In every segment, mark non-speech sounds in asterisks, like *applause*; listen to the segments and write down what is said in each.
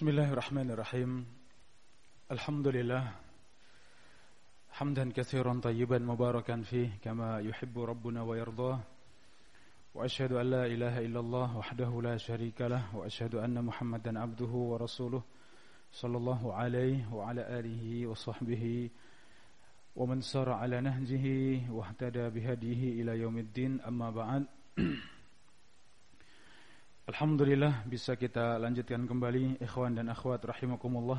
بسم الله الرحمن الرحيم. الحمد لله. حمدا كثيرا طيبا مباركا فيه كما يحب ربنا ويرضاه. وأشهد أن لا إله إلا الله وحده لا شريك له وأشهد أن محمدا عبده ورسوله صلى الله عليه وعلى آله وصحبه ومن سار على نهجه واهتدى بهديه إلى يوم الدين. أما بعد Alhamdulillah bisa kita lanjutkan kembali ikhwan dan akhwat rahimakumullah.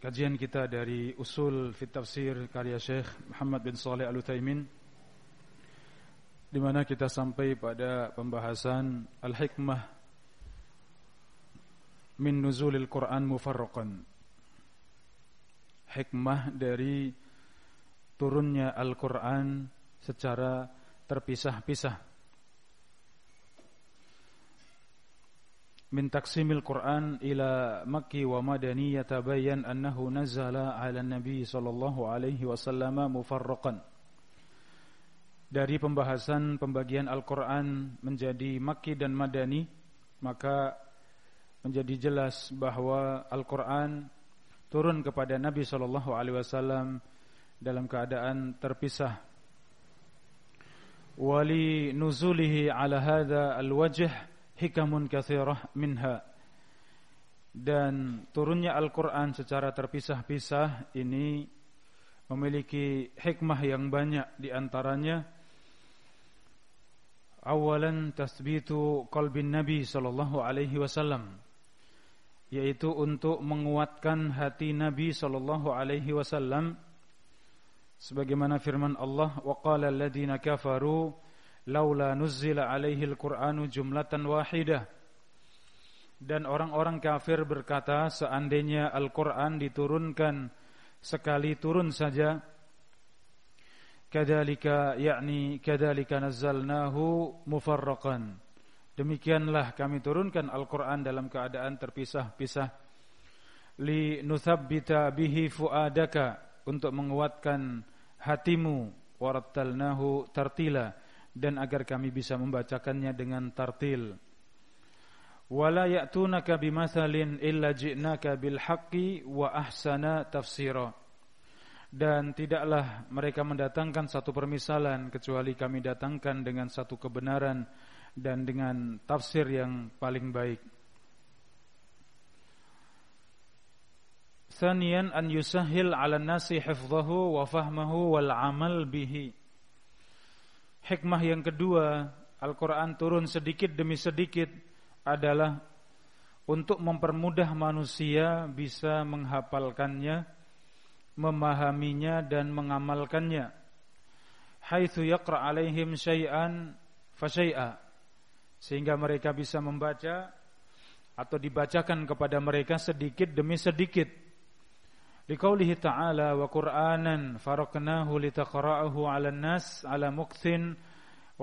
Kajian kita dari Usul Fit Tafsir karya Syekh Muhammad bin Saleh Al-Utsaimin di mana kita sampai pada pembahasan al-hikmah min nuzulil Quran mufarraqan. Hikmah dari turunnya Al-Qur'an secara terpisah-pisah. من تقسيم القرآن إلى مكي ومدني يتبين أنه نزل على النبي صلى الله عليه وسلم مفرقا dari pembahasan pembagian Al-Quran menjadi Makki dan Madani maka menjadi jelas bahwa Al-Quran turun kepada Nabi Shallallahu Alaihi Wasallam dalam keadaan terpisah. Wali nuzulihi ala hadha al-wajh hikamun kathirah minha. Dan turunnya Al-Quran secara terpisah-pisah ini memiliki hikmah yang banyak di antaranya. Awalan tasbitu qalbin Nabi sallallahu alaihi wasallam yaitu untuk menguatkan hati Nabi sallallahu alaihi wasallam. Sebagaimana firman Allah wa qala alladziina kafaru laula nuzzila alaihi al-Qur'anu jumlatan wahidah. Dan orang-orang kafir berkata seandainya Al-Qur'an diturunkan sekali turun saja kadzalika yakni kadzalika nazzalnahu mufarraqan. Demikianlah kami turunkan Al-Qur'an dalam keadaan terpisah-pisah. Li nuthabbita bihi fuadaka untuk menguatkan hatimu. Warattalnahu tartila dan agar kami bisa membacakannya dengan tartil. Wala ya'tunaka bimathalin illa ji'naka bil haqqi wa ahsana tafsira. Dan tidaklah mereka mendatangkan satu permisalan kecuali kami datangkan dengan satu kebenaran dan dengan tafsir yang paling baik. Thaniyan an yusahil 'ala nasi hifdhahu wa fahmahu wal 'amal bihi. Hikmah yang kedua, Al-Quran turun sedikit demi sedikit adalah untuk mempermudah manusia bisa menghafalkannya, memahaminya dan mengamalkannya. Haitsu yaqra alaihim syai'an fasyai'a. Sehingga mereka bisa membaca atau dibacakan kepada mereka sedikit demi sedikit. Liqaulihi ta'ala wa Qur'anan faraqnahu litaqra'ahu 'alan nas 'ala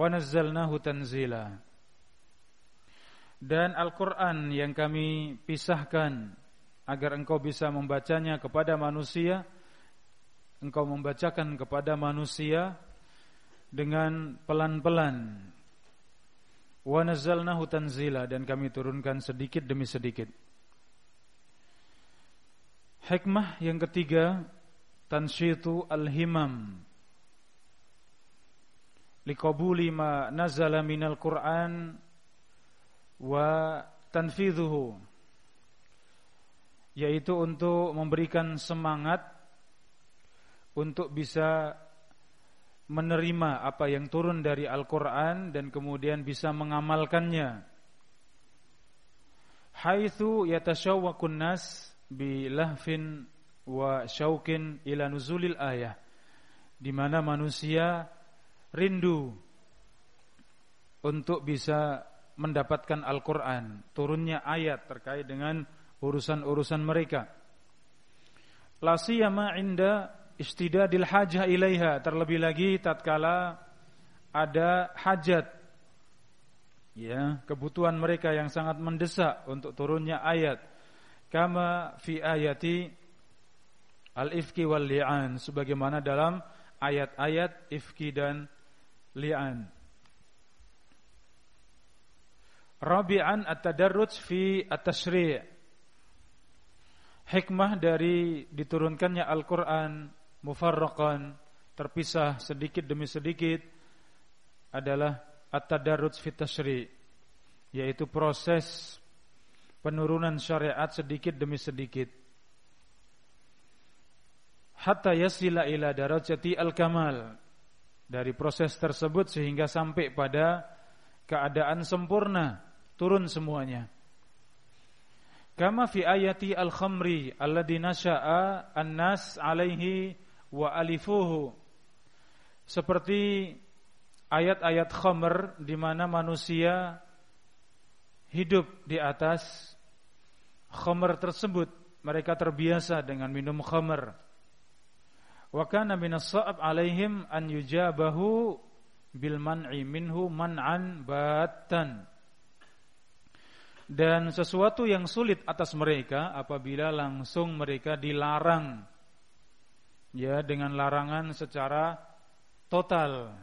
nazzalnahu tanzila. Dan Al-Qur'an yang kami pisahkan agar engkau bisa membacanya kepada manusia, engkau membacakan kepada manusia dengan pelan-pelan. Wa nazzalnahu tanzila dan kami turunkan sedikit demi sedikit. Hikmah yang ketiga tansyitu al-himam. Liqabuli ma nazala minal Qur'an wa tanfidhuhu. Yaitu untuk memberikan semangat untuk bisa menerima apa yang turun dari Al-Qur'an dan kemudian bisa mengamalkannya. Haitsu yatashawwaqun nas bilahfin wa syaukin ila nuzulil ayah di mana manusia rindu untuk bisa mendapatkan Al-Qur'an, turunnya ayat terkait dengan urusan-urusan mereka. La siyama inda istidadil hajah ilaiha, terlebih lagi tatkala ada hajat ya, kebutuhan mereka yang sangat mendesak untuk turunnya ayat kama fi ayati al-ifki wal li'an sebagaimana dalam ayat-ayat ifki dan li'an. Rabi'an at-tadarruj fi at-tashri' Hikmah dari diturunkannya Al-Qur'an mufarraqan terpisah sedikit demi sedikit adalah at-tadarruj fi tashri' yaitu proses penurunan syariat sedikit demi sedikit. Hatta yasila ila darajati al-kamal. Dari proses tersebut sehingga sampai pada keadaan sempurna turun semuanya. Kama fi ayati al-khamri alladhi nasha'a an-nas alaihi wa alifuhu. Seperti ayat-ayat khamr di mana manusia hidup di atas khamr tersebut. Mereka terbiasa dengan minum khamr. Wa kana minas sa'ab alaihim an yujabahu bil man'i minhu man'an batan. Dan sesuatu yang sulit atas mereka apabila langsung mereka dilarang. Ya dengan larangan secara total.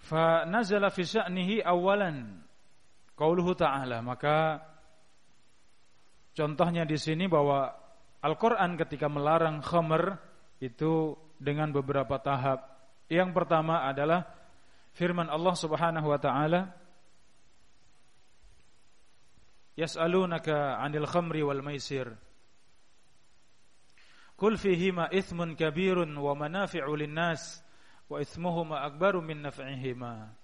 Fa nazala fi sya'nihi awalan qauluhu ta'ala. Maka contohnya di sini bahwa Al-Qur'an ketika melarang khamr itu dengan beberapa tahap. Yang pertama adalah firman Allah Subhanahu wa taala Yas'alunaka 'anil khamri wal maisir. Kul fihima ithmun kabirun wa manafi'u lin-nas wa ithmuhuma akbaru min naf'ihima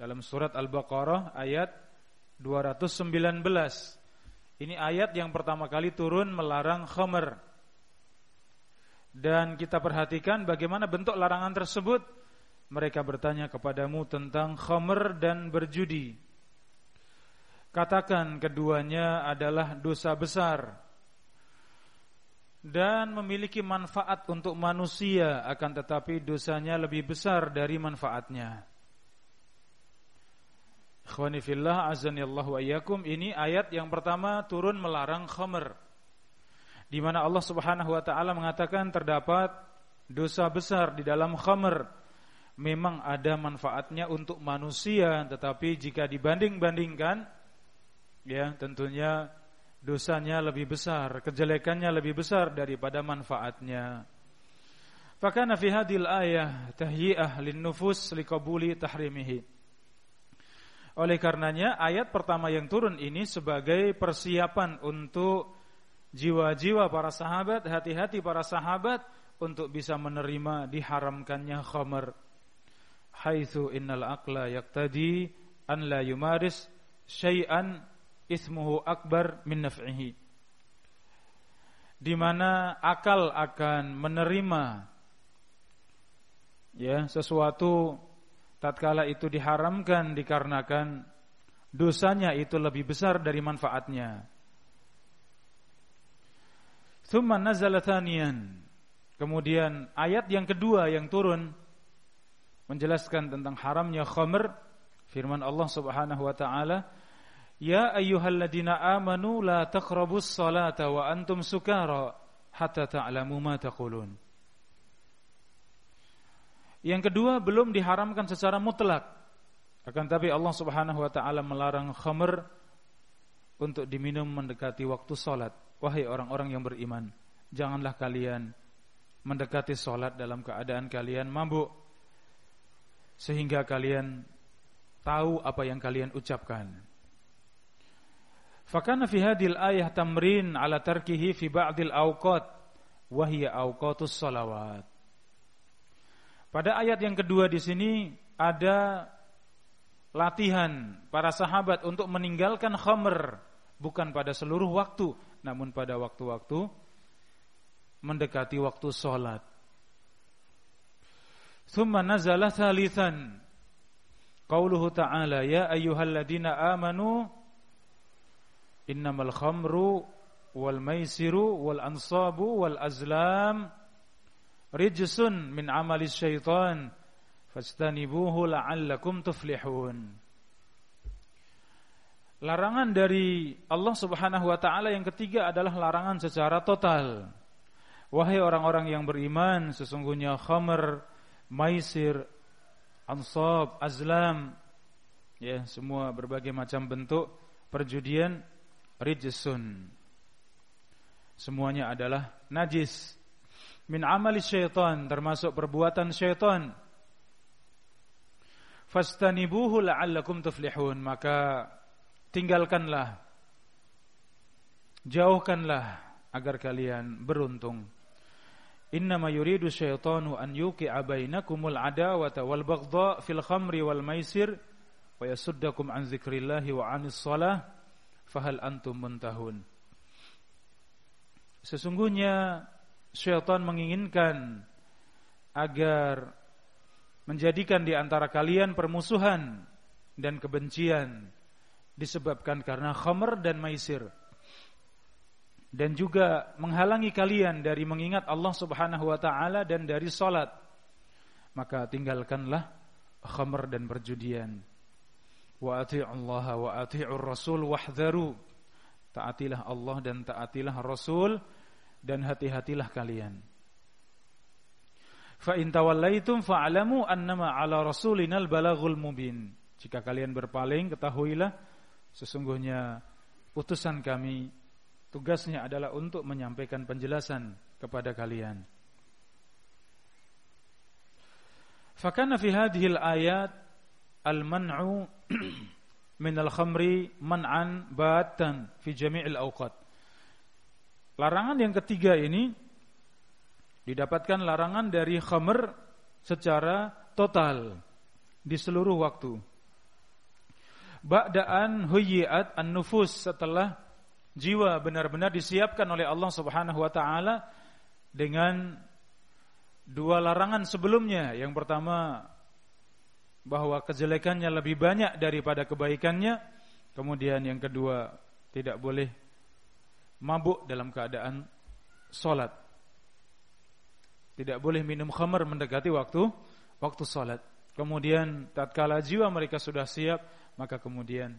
Dalam surat Al-Baqarah ayat 219 Ini ayat yang pertama kali turun melarang khamr. Dan kita perhatikan bagaimana bentuk larangan tersebut. Mereka bertanya kepadamu tentang khamr dan berjudi. Katakan keduanya adalah dosa besar. Dan memiliki manfaat untuk manusia akan tetapi dosanya lebih besar dari manfaatnya. Ikhwani fillah azanillahu ayyakum ini ayat yang pertama turun melarang khamr. Di mana Allah Subhanahu wa taala mengatakan terdapat dosa besar di dalam khamr. Memang ada manfaatnya untuk manusia tetapi jika dibanding-bandingkan ya tentunya dosanya lebih besar, kejelekannya lebih besar daripada manfaatnya. Fakana fi hadhil ayah tahyi'ah lin nufus liqabuli tahrimihi. Oleh karenanya ayat pertama yang turun ini sebagai persiapan untuk jiwa-jiwa para sahabat, hati-hati para sahabat untuk bisa menerima diharamkannya khamar. Haitsu innal aqla yaqtadi an la yumaris syai'an ismuhu akbar min naf'ihi di mana akal akan menerima ya sesuatu tatkala itu diharamkan dikarenakan dosanya itu lebih besar dari manfaatnya. Thumma nazala Kemudian ayat yang kedua yang turun menjelaskan tentang haramnya khamr firman Allah Subhanahu wa taala Ya ayyuhalladzina amanu la taqrabus salata wa antum sukara hatta ta'lamu ma taqulun. Yang kedua belum diharamkan secara mutlak. Akan tapi Allah Subhanahu wa taala melarang khamr untuk diminum mendekati waktu salat. Wahai orang-orang yang beriman, janganlah kalian mendekati salat dalam keadaan kalian mabuk sehingga kalian tahu apa yang kalian ucapkan. Fakana fi hadil ayah tamrin ala tarkihi fi ba'dil awqat wa hiya awqatus salawat. Pada ayat yang kedua di sini ada latihan para sahabat untuk meninggalkan khamr bukan pada seluruh waktu namun pada waktu-waktu mendekati waktu sholat. Thumma nazala thalithan Qauluhu ta'ala ya ayyuhalladzina amanu innamal khamru wal maisiru wal ansabu wal azlam rijsun min amali syaitan fastanibuhu la'allakum tuflihun. Larangan dari Allah Subhanahu wa taala yang ketiga adalah larangan secara total. Wahai orang-orang yang beriman, sesungguhnya khamr, maisir, ansab, azlam ya semua berbagai macam bentuk perjudian rijsun. Semuanya adalah najis min amali syaitan termasuk perbuatan syaitan. Fastanibuhu la'allakum tuflihun. Maka tinggalkanlah jauhkanlah agar kalian beruntung. Innama yuridu syaitanu an yuqi'a bainakumul adawata wal baghdha fil khamri wal maisir wa yasuddakum an dzikrillahi wa anis shalah fahal antum muntahun. Sesungguhnya syaitan menginginkan agar menjadikan di antara kalian permusuhan dan kebencian disebabkan karena khamr dan maisir. Dan juga menghalangi kalian dari mengingat Allah Subhanahu wa taala dan dari salat. Maka tinggalkanlah khamr dan perjudian. Wa Allah wa rasul wahdharu taatilah Allah dan taatilah Rasul dan hati-hatilah kalian. Fa in tawallaitum fa'lamu annama 'ala rasulinal balaghul mubin. Jika kalian berpaling ketahuilah sesungguhnya utusan kami tugasnya adalah untuk menyampaikan penjelasan kepada kalian. Fakana fi hadhihi ayat al-man'u *clears throat* min al-khamri man'an batan fi jami'il awqat. Larangan yang ketiga ini didapatkan larangan dari khamr secara total di seluruh waktu. Ba'daan huyiat an-nufus setelah jiwa benar-benar disiapkan oleh Allah Subhanahu wa taala dengan dua larangan sebelumnya. Yang pertama bahwa kejelekannya lebih banyak daripada kebaikannya. Kemudian yang kedua, tidak boleh mabuk dalam keadaan solat. Tidak boleh minum khamar mendekati waktu waktu solat. Kemudian tatkala jiwa mereka sudah siap, maka kemudian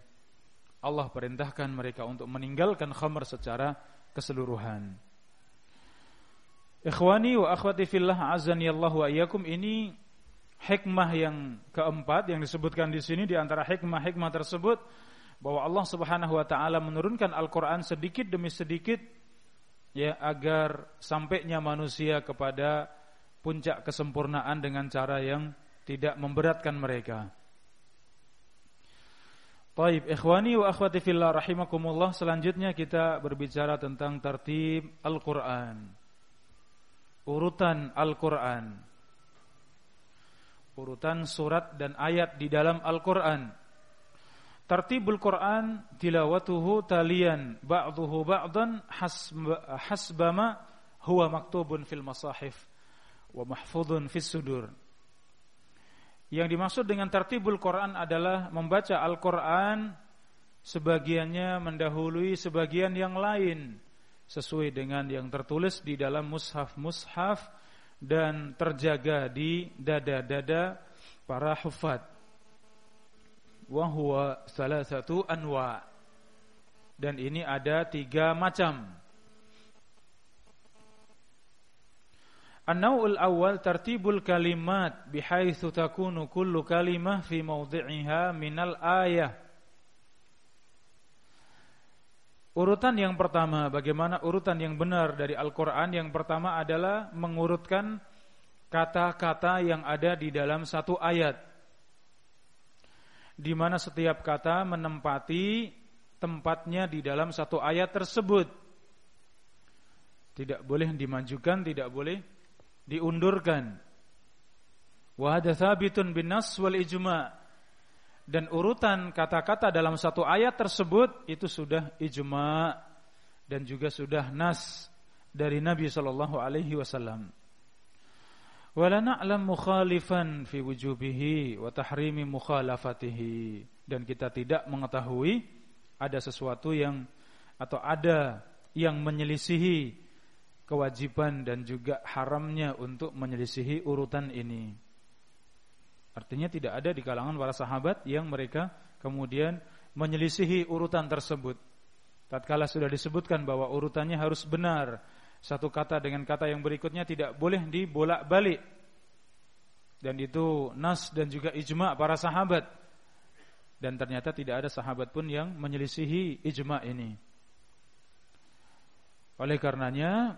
Allah perintahkan mereka untuk meninggalkan khamar secara keseluruhan. Ikhwani wa akhwati fillah azani Allah wa iyyakum ini hikmah yang keempat yang disebutkan di sini di antara hikmah-hikmah tersebut bahwa Allah Subhanahu wa taala menurunkan Al-Qur'an sedikit demi sedikit ya agar sampainya manusia kepada puncak kesempurnaan dengan cara yang tidak memberatkan mereka. Baik, ikhwani wa akhwati fillah rahimakumullah. Selanjutnya kita berbicara tentang tertib Al-Qur'an. Urutan Al-Qur'an urutan surat dan ayat di dalam Al-Qur'an. Tartibul Quran tilawatuhu talian ba'dhuhu ba'dan hasbama huwa maktubun fil masahif wa mahfudun fis sudur. Yang dimaksud dengan tartibul Quran adalah membaca Al-Quran sebagiannya mendahului sebagian yang lain sesuai dengan yang tertulis di dalam mushaf-mushaf dan terjaga di dada-dada para hufad. Wa huwa salah satu anwa. Dan ini ada tiga macam. An-naw'ul awal tartibul kalimat bihaitsu takunu kullu kalimah fi mawdi'iha minal ayah Urutan yang pertama, bagaimana urutan yang benar dari Al-Quran Yang pertama adalah mengurutkan kata-kata yang ada di dalam satu ayat di mana setiap kata menempati tempatnya di dalam satu ayat tersebut. Tidak boleh dimajukan, tidak boleh diundurkan. Wa hadha thabitun bin nas wal ijma' dan urutan kata-kata dalam satu ayat tersebut itu sudah ijma dan juga sudah nas dari Nabi sallallahu alaihi wasallam. Wala mukhalifan fi wujubihi wa tahrimi mukhalafatihi dan kita tidak mengetahui ada sesuatu yang atau ada yang menyelisihi kewajiban dan juga haramnya untuk menyelisihi urutan ini. Artinya tidak ada di kalangan para sahabat yang mereka kemudian menyelisihi urutan tersebut. Tatkala sudah disebutkan bahwa urutannya harus benar, satu kata dengan kata yang berikutnya tidak boleh dibolak-balik. Dan itu nas dan juga ijma para sahabat. dan ternyata tidak ada sahabat pun yang menyelisihi ijma ini. Oleh karenanya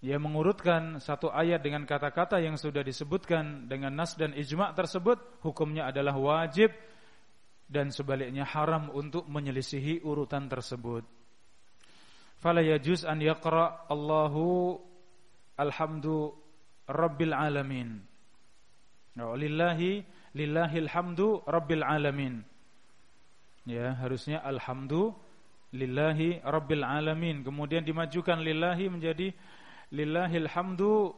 ia mengurutkan satu ayat dengan kata-kata yang sudah disebutkan dengan nas dan ijma tersebut hukumnya adalah wajib dan sebaliknya haram untuk menyelisihi urutan tersebut. Fala yajuz an yaqra Allahu alhamdu rabbil alamin. Lillahi lillahil hamdu rabbil alamin. Ya, harusnya alhamdu lillahi rabbil alamin. Kemudian dimajukan lillahi menjadi lillahil hamdu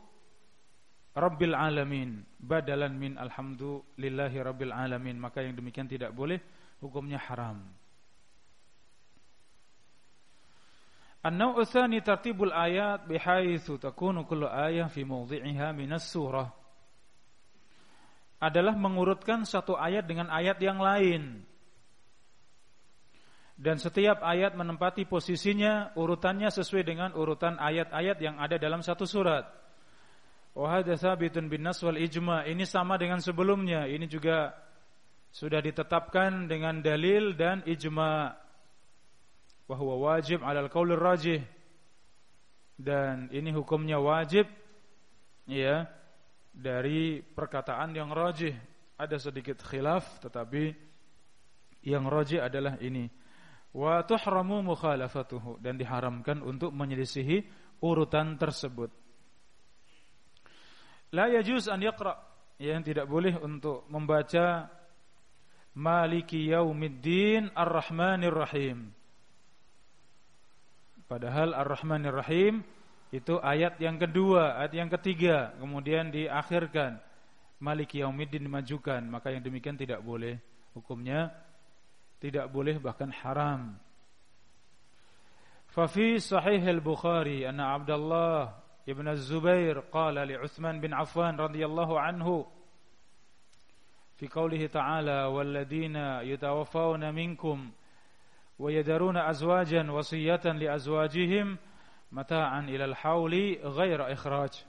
rabbil alamin badalan min alhamdu lillahi rabbil alamin maka yang demikian tidak boleh hukumnya haram An-naw'u tartibul ayat bihaitsu takunu kullu ayah fi mawdhi'iha minas surah adalah mengurutkan satu ayat dengan ayat yang lain dan setiap ayat menempati posisinya urutannya sesuai dengan urutan ayat-ayat yang ada dalam satu surat. Wa hadza sabitun bin nas wal ijma. Ini sama dengan sebelumnya. Ini juga sudah ditetapkan dengan dalil dan ijma. Wa huwa wajib 'alal qaulir rajih. Dan ini hukumnya wajib ya dari perkataan yang rajih. Ada sedikit khilaf tetapi yang rajih adalah ini wa tuhramu mukhalafatuhu dan diharamkan untuk menyelisihi urutan tersebut. La yajuz an yaqra yang tidak boleh untuk membaca Maliki yaumiddin ar-Rahmanir Rahim. Padahal ar-Rahmanir Rahim itu ayat yang kedua, ayat yang ketiga, kemudian diakhirkan Maliki yaumiddin dimajukan, maka yang demikian tidak boleh hukumnya tidak boleh bahkan haram. Fafi sahih al-Bukhari anna Abdullah ibn Az-Zubair qala li Uthman bin Affan radhiyallahu anhu fi qawlihi ta'ala walladina yatawaffawna minkum azwajan wasiyatan li azwajihim mata'an ila al-hawli ghaira ikhraj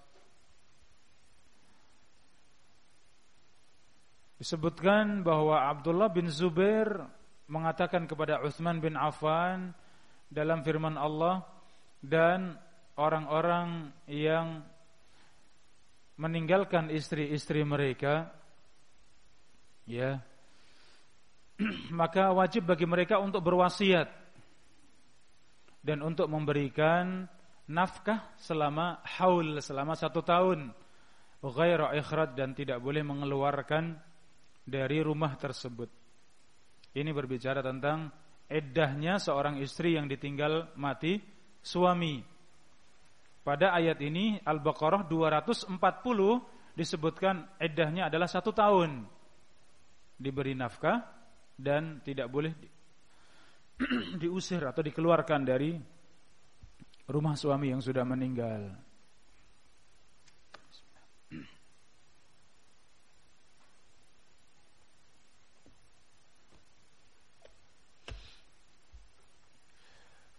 Disebutkan bahwa Abdullah bin Zubair mengatakan kepada Utsman bin Affan dalam firman Allah dan orang-orang yang meninggalkan istri-istri mereka ya *clears throat* maka wajib bagi mereka untuk berwasiat dan untuk memberikan nafkah selama haul selama satu tahun ghaira ikhraj dan tidak boleh mengeluarkan dari rumah tersebut ini berbicara tentang eddahnya seorang istri yang ditinggal mati suami. Pada ayat ini Al-Baqarah 240 disebutkan eddahnya adalah satu tahun diberi nafkah dan tidak boleh *clears throat* diusir atau dikeluarkan dari rumah suami yang sudah meninggal.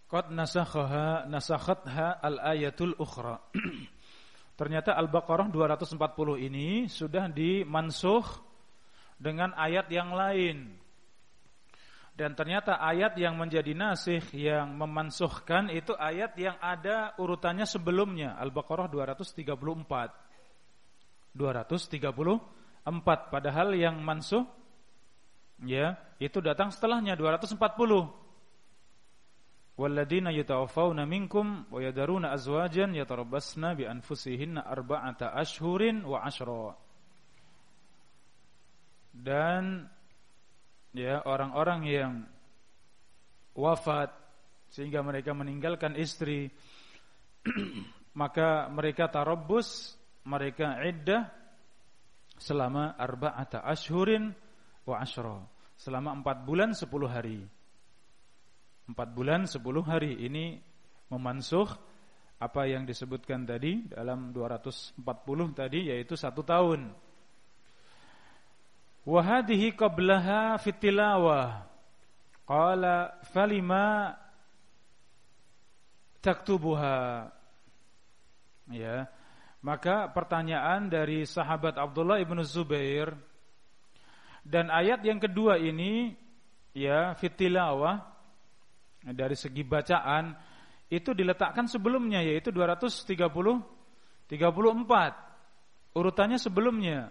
Qad nasakhaha nasakhatha al-ayatul ukhra. *clears throat* Ternyata Al-Baqarah 240 ini sudah dimansuh dengan ayat yang lain. Dan ternyata ayat yang menjadi nasih yang memansuhkan itu ayat yang ada urutannya sebelumnya Al-Baqarah 234. 234 padahal yang mansuh ya itu datang setelahnya 240 Walladina yatawaffawna minkum wa yadaruna azwajan yatarabbasna bi anfusihinna arba'ata ashhurin wa ashra. Dan ya orang-orang yang wafat sehingga mereka meninggalkan istri *clears throat* maka mereka tarabbus mereka iddah selama arba'ata ashhurin wa ashra selama empat bulan sepuluh hari. Empat bulan sepuluh hari. Ini memansuh apa yang disebutkan tadi dalam 240 tadi yaitu satu tahun. Wahadihi qablaha fitilawah. Qala falima taktubuha. Ya. Maka pertanyaan dari sahabat Abdullah ibnu Zubair Dan ayat yang kedua ini ya fitilawah dari segi bacaan itu diletakkan sebelumnya yaitu 230 34 urutannya sebelumnya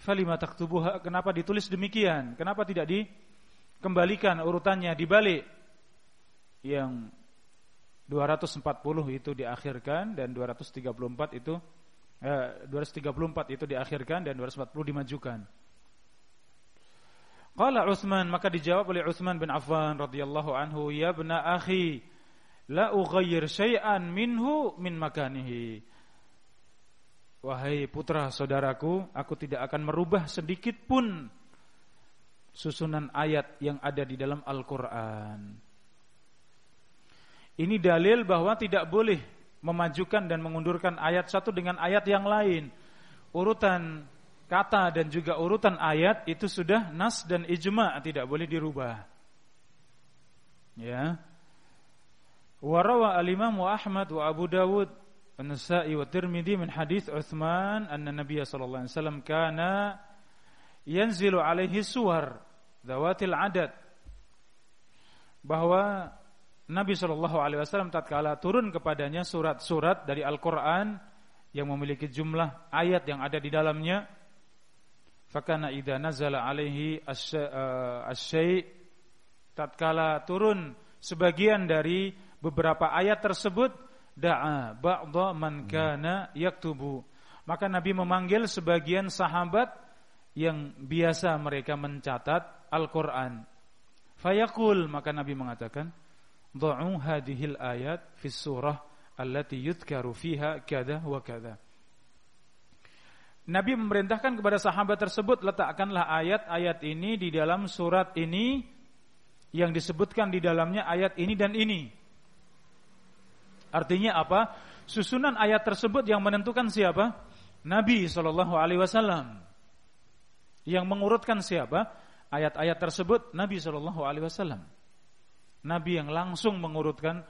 falima taktubuha? Kenapa ditulis demikian? Kenapa tidak dikembalikan urutannya dibalik? Yang 240 itu diakhirkan dan 234 itu eh, 234 itu diakhirkan dan 240 dimajukan. Qala Utsman maka dijawab oleh Utsman bin Affan radhiyallahu anhu, "Ya bna akhi, la ughayyir syai'an minhu min makanihi." Wahai putra saudaraku, aku tidak akan merubah sedikit pun susunan ayat yang ada di dalam Al-Qur'an. Ini dalil bahwa tidak boleh memajukan dan mengundurkan ayat satu dengan ayat yang lain. Urutan kata dan juga urutan ayat itu sudah nas dan ijma tidak boleh dirubah. Ya. Warawa al-Imam Ahmad wa Abu Dawud An-Nasa'i wa Tirmidzi min hadis Utsman anna Nabiy sallallahu alaihi wasallam kana yanzilu alaihi suwar dawatil adad. Bahwa Nabi sallallahu alaihi wasallam tatkala turun kepadanya surat-surat dari Al-Qur'an yang memiliki jumlah ayat yang ada di dalamnya Fakana idza nazala alaihi asy tatkala turun sebagian dari beberapa ayat tersebut da'a ba'dha man hmm. kana yaktubu. Maka Nabi memanggil sebagian sahabat yang biasa mereka mencatat Al-Qur'an. Fayaqul maka Nabi mengatakan, "Dha'u hadhil ayat fi surah allati yudhkaru fiha kada wa kada." Nabi memerintahkan kepada sahabat tersebut letakkanlah ayat-ayat ini di dalam surat ini yang disebutkan di dalamnya ayat ini dan ini. Artinya apa? Susunan ayat tersebut yang menentukan siapa? Nabi Shallallahu Alaihi Wasallam. Yang mengurutkan siapa? Ayat-ayat tersebut Nabi Shallallahu Alaihi Wasallam. Nabi yang langsung mengurutkan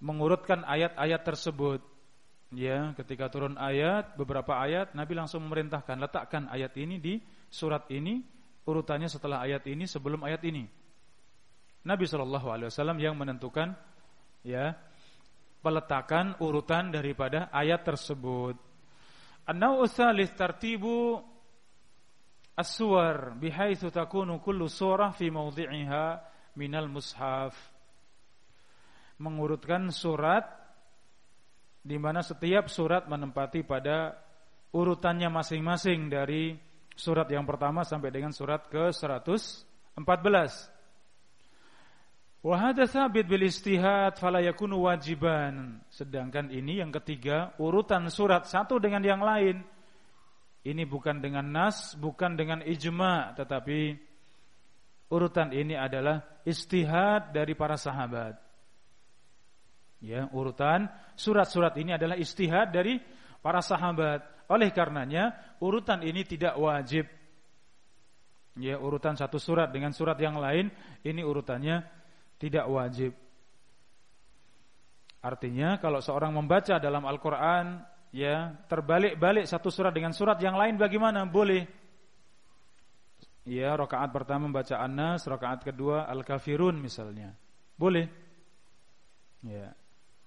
mengurutkan ayat-ayat tersebut Ya, ketika turun ayat, beberapa ayat Nabi langsung memerintahkan letakkan ayat ini di surat ini, urutannya setelah ayat ini sebelum ayat ini. Nabi Shallallahu alaihi wasallam yang menentukan ya peletakan urutan daripada ayat tersebut. An-naw'u tartibu as-suwar bihaitsu takunu kullu surah fi mawdhi'iha minal mushaf. Mengurutkan surat di mana setiap surat menempati pada urutannya masing-masing dari surat yang pertama sampai dengan surat ke-114. Wa hadza thabit bil istihad fala yakunu wajiban. Sedangkan ini yang ketiga, urutan surat satu dengan yang lain ini bukan dengan nas, bukan dengan ijma, tetapi urutan ini adalah istihad dari para sahabat. Ya, urutan surat-surat ini adalah istihad dari para sahabat. Oleh karenanya, urutan ini tidak wajib. Ya, urutan satu surat dengan surat yang lain ini urutannya tidak wajib. Artinya kalau seorang membaca dalam Al-Qur'an ya, terbalik-balik satu surat dengan surat yang lain bagaimana? Boleh. Ya, rakaat pertama membaca An-Nas, rakaat kedua Al-Kafirun misalnya. Boleh. Ya.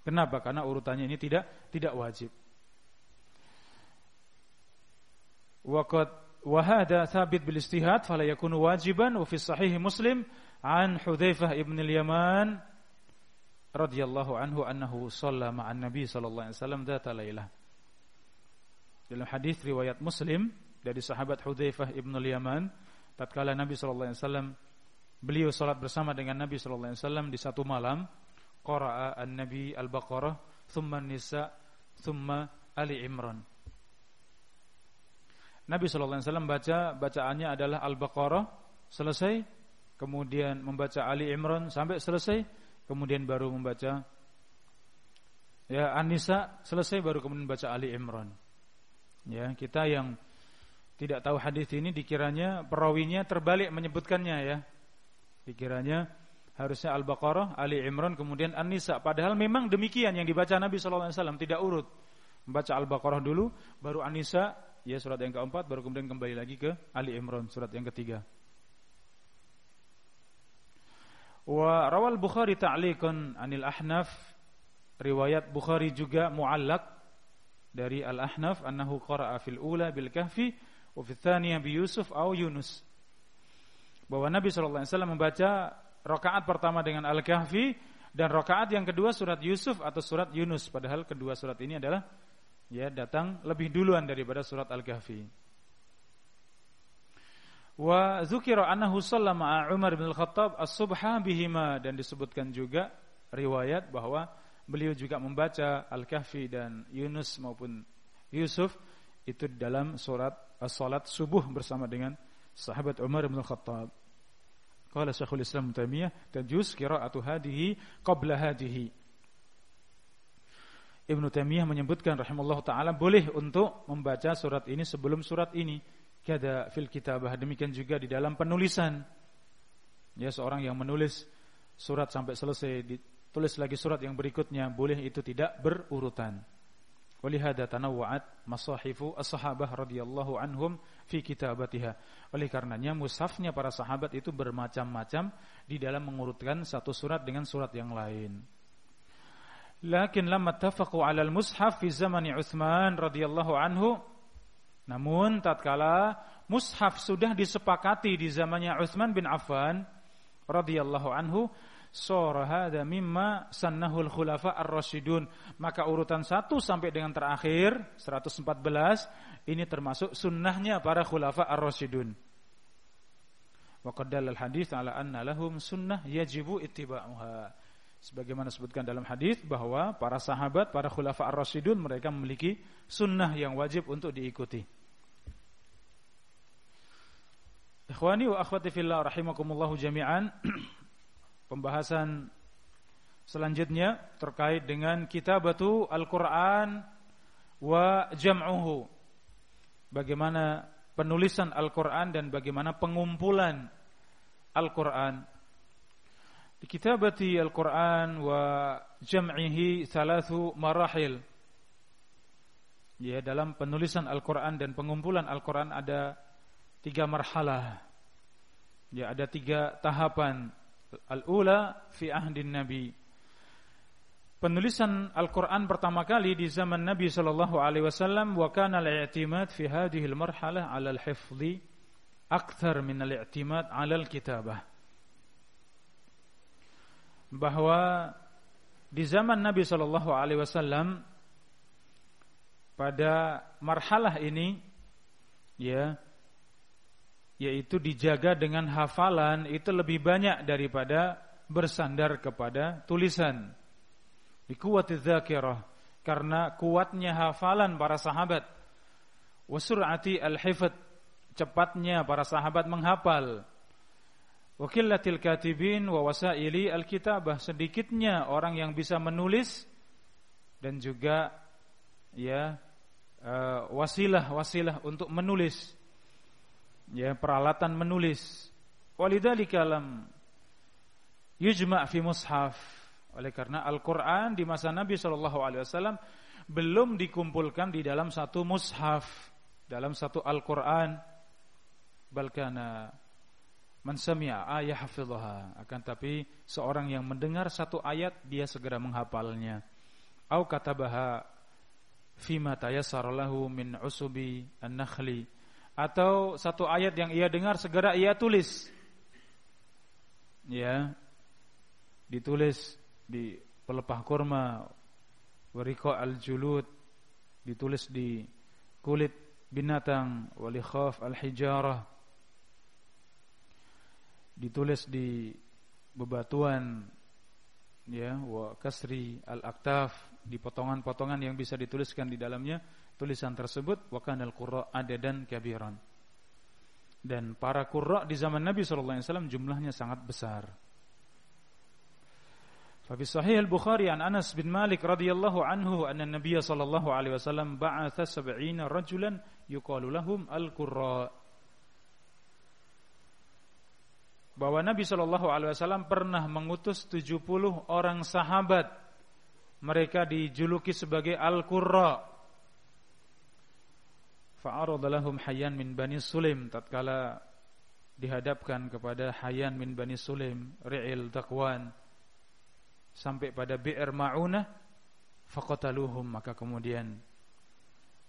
Kenapa? Karena urutannya ini tidak tidak wajib. Waqad wa hadha thabit bil istihad fala yakunu wajiban wa sahih Muslim an Hudzaifah ibn al-Yaman radhiyallahu anhu annahu shalla ma'an Nabi sallallahu alaihi wasallam dzata lailah. Dalam hadis riwayat Muslim dari sahabat Hudzaifah ibn al-Yaman tatkala Nabi sallallahu alaihi wasallam beliau salat bersama dengan Nabi sallallahu alaihi wasallam di satu malam qara'a an-nabi al-Baqarah, thumma nisa thumma Ali Imran. Nabi sallallahu alaihi wasallam baca bacaannya adalah Al-Baqarah selesai, kemudian membaca Ali Imran sampai selesai, kemudian baru membaca ya An-Nisa selesai baru kemudian baca Ali Imran. Ya, kita yang tidak tahu hadis ini dikiranya perawinya terbalik menyebutkannya ya. Dikiranya harusnya Al-Baqarah, Ali Imran, kemudian An-Nisa. Padahal memang demikian yang dibaca Nabi SAW tidak urut. Membaca Al-Baqarah dulu, baru An-Nisa, ya surat yang keempat baru kemudian kembali lagi ke Ali Imran surat yang ketiga. Wa rawal Bukhari ta'liqan anil Ahnaf riwayat Bukhari juga muallak dari Al Ahnaf annahu qara'a fil ula bil kahfi wa fil thaniyah bi Yusuf au Yunus. Bahwa Nabi sallallahu alaihi wasallam membaca rakaat pertama dengan Al Kahfi dan rakaat yang kedua surat Yusuf atau surat Yunus padahal kedua surat ini adalah ya datang lebih duluan daripada surat Al-Kahfi. Wa dzukira annahu sallama Umar bin Al-Khattab as-subha bihima dan disebutkan juga riwayat bahwa beliau juga membaca Al-Kahfi dan Yunus maupun Yusuf itu dalam surat as-salat subuh bersama dengan sahabat Umar bin Al-Khattab. Qala Syekhul Islam Taimiyah tajuz qira'atu hadihi qabla hadihi. Ibnu Taimiyah menyebutkan rahimallahu taala boleh untuk membaca surat ini sebelum surat ini. Kada fil kitabah demikian juga di dalam penulisan. Ya seorang yang menulis surat sampai selesai ditulis lagi surat yang berikutnya boleh itu tidak berurutan. Walihada tanawwa'at masahifu as-sahabah radhiyallahu anhum fi kitabatiha. Oleh karenanya mushafnya para sahabat itu bermacam-macam di dalam mengurutkan satu surat dengan surat yang lain. Lakin lamma tafaqu 'ala al-mushaf fi zamani Utsman radhiyallahu anhu namun tatkala mushaf sudah disepakati di zamannya Utsman bin Affan radhiyallahu anhu sura hadza mimma sannahu al-khulafa ar-rasyidun. Maka urutan 1 sampai dengan terakhir 114 ini termasuk sunnahnya para khulafa ar-rasyidun. Wa qad al-hadits ala anna lahum sunnah yajibu ittiba'uha. Sebagaimana disebutkan dalam hadis bahwa para sahabat, para khulafa ar-rasyidun mereka memiliki sunnah yang wajib untuk diikuti. Ikhwani wa akhwati fillah rahimakumullahu jami'an. *clears throat* Pembahasan selanjutnya terkait dengan kitabatu Al-Qur'an wa jam'uhu. Bagaimana penulisan Al-Qur'an dan bagaimana pengumpulan Al-Qur'an kitabati Al-Quran wa jam'ihi thalathu marahil. Ya, dalam penulisan Al-Quran dan pengumpulan Al-Quran ada tiga marhalah. Ya, ada tiga tahapan. Al-ula fi ahdin Nabi. Penulisan Al-Quran pertama kali di zaman Nabi sallallahu alaihi wasallam wa kana al-i'timad fi hadhihi al-marhalah 'ala al-hifdhi akthar min al-i'timad 'ala al-kitabah bahwa di zaman Nabi Shallallahu Alaihi Wasallam pada marhalah ini ya yaitu dijaga dengan hafalan itu lebih banyak daripada bersandar kepada tulisan. Di kuat dzakirah karena kuatnya hafalan para sahabat. Wasurati al-hifd cepatnya para sahabat menghafal. Wakilatil katibin wa wasaili alkitabah sedikitnya orang yang bisa menulis dan juga ya uh, wasilah-wasilah untuk menulis ya peralatan menulis. Walidzalika lam yujma' fi mushaf. Oleh karena Al-Qur'an di masa Nabi sallallahu alaihi wasallam belum dikumpulkan di dalam satu mushaf dalam satu Al-Qur'an. Balkana Man sami'a ayah hafidhaha akan tapi seorang yang mendengar satu ayat dia segera menghafalnya. Au katabaha fima tayassara lahu min usubi an-nakhli atau satu ayat yang ia dengar segera ia tulis. Ya. Ditulis di pelepah kurma wariko al-julud ditulis di kulit binatang walikhaf al-hijarah ditulis di bebatuan ya wa kasri al aktaf di potongan-potongan yang bisa dituliskan di dalamnya tulisan tersebut wa kanal qurra adadan kabiran dan para qurra di zaman Nabi sallallahu alaihi wasallam jumlahnya sangat besar Fa sahih al-Bukhari an Anas bin Malik radhiyallahu anhu anna Nabiy sallallahu alaihi wasallam ba'atha 70 rajulan yuqalu lahum al-qurra bahwa Nabi Shallallahu Alaihi Wasallam pernah mengutus 70 orang sahabat. Mereka dijuluki sebagai Al-Qurra. Fa'arada lahum Hayyan min Bani Sulaim tatkala dihadapkan kepada Hayyan min Bani Sulaim Ri'il Taqwan sampai pada Bi'r Ma'unah faqataluhum. Maka kemudian